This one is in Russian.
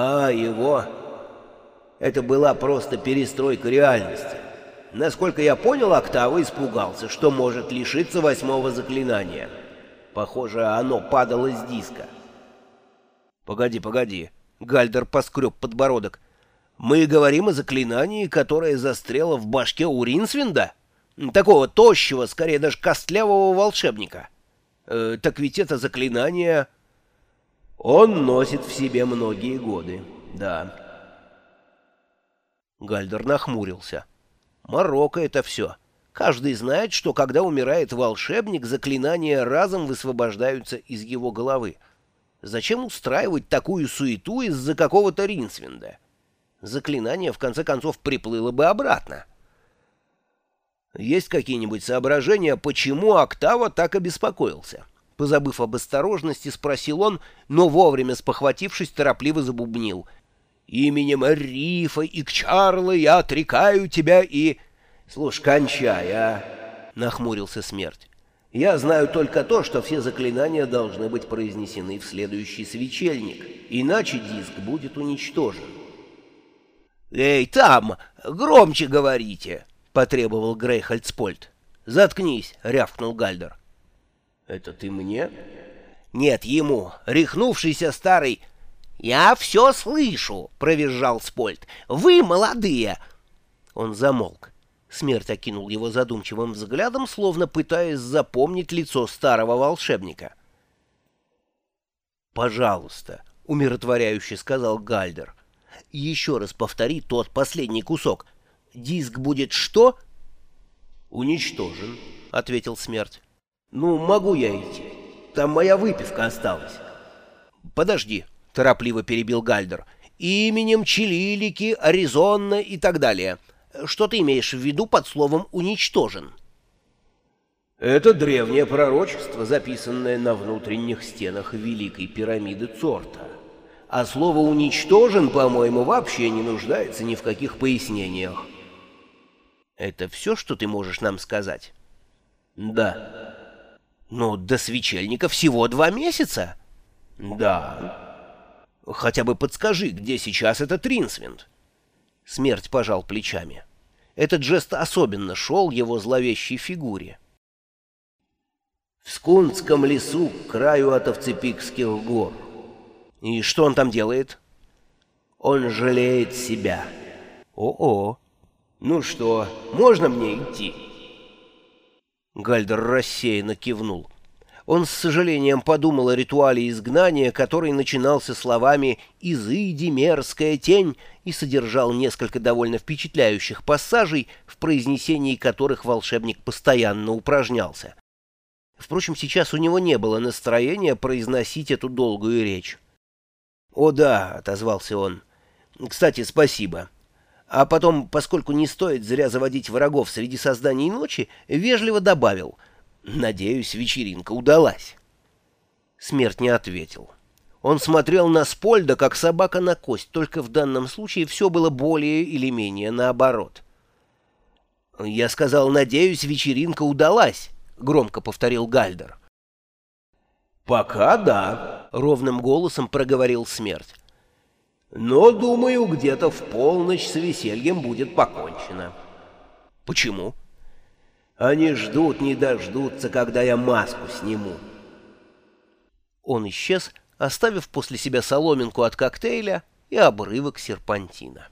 А его... Это была просто перестройка реальности. Насколько я понял, Октава испугался, что может лишиться восьмого заклинания. Похоже, оно падало с диска. «Погоди, погоди», — Гальдер поскреб подбородок. «Мы говорим о заклинании, которое застряло в башке у Ринсвинда? Такого тощего, скорее даже костлявого волшебника. Э, так ведь это заклинание...» «Он носит в себе многие годы, да». Гальдер нахмурился. Марокко это все. Каждый знает, что когда умирает волшебник, заклинания разом высвобождаются из его головы. Зачем устраивать такую суету из-за какого-то Ринсвинда? Заклинание, в конце концов, приплыло бы обратно. Есть какие-нибудь соображения, почему Октава так обеспокоился? Позабыв об осторожности, спросил он, но вовремя спохватившись, торопливо забубнил — Именем Рифа и Кчарла я отрекаю тебя и... Слушай, кончай, а! Нахмурился смерть. Я знаю только то, что все заклинания должны быть произнесены в следующий свечельник, иначе диск будет уничтожен. «Эй, там! Громче говорите!» — потребовал Грейхальдспольт. «Заткнись!» — рявкнул Гальдер. «Это ты мне?» «Нет, ему. Рехнувшийся старый «Я все слышу!» — провизжал Спольт. «Вы молодые!» Он замолк. Смерть окинул его задумчивым взглядом, словно пытаясь запомнить лицо старого волшебника. «Пожалуйста», — умиротворяюще сказал Гальдер. «Еще раз повтори тот последний кусок. Диск будет что?» «Уничтожен», — ответил Смерть. «Ну, могу я идти. Там моя выпивка осталась». «Подожди», — торопливо перебил Гальдер. «Именем Чилилики, Аризона и так далее. Что ты имеешь в виду под словом «уничтожен»?» «Это древнее пророчество, записанное на внутренних стенах Великой пирамиды Цорта. А слово «уничтожен», по-моему, вообще не нуждается ни в каких пояснениях». «Это все, что ты можешь нам сказать?» «Да». «Но до свечельника всего два месяца?» «Да». Хотя бы подскажи, где сейчас этот Ринсвинд?» Смерть пожал плечами. Этот жест особенно шел его зловещей фигуре. «В Скунском лесу, к краю от Овцепикских гор». «И что он там делает?» «Он жалеет себя». «О-о». «Ну что, можно мне идти?» Гальдер рассеянно кивнул. Он с сожалением подумал о ритуале изгнания, который начинался словами «Изыди, мерзкая тень» и содержал несколько довольно впечатляющих пассажей, в произнесении которых волшебник постоянно упражнялся. Впрочем, сейчас у него не было настроения произносить эту долгую речь. «О да», — отозвался он. «Кстати, спасибо». А потом, поскольку не стоит зря заводить врагов среди созданий ночи, вежливо добавил — Надеюсь, вечеринка удалась. Смерть не ответил. Он смотрел на Спольда, как собака на кость, только в данном случае все было более или менее наоборот. «Я сказал, надеюсь, вечеринка удалась», — громко повторил Гальдер. «Пока да», — ровным голосом проговорил Смерть. «Но, думаю, где-то в полночь с весельем будет покончено». «Почему?» Они ждут, не дождутся, когда я маску сниму. Он исчез, оставив после себя соломинку от коктейля и обрывок серпантина.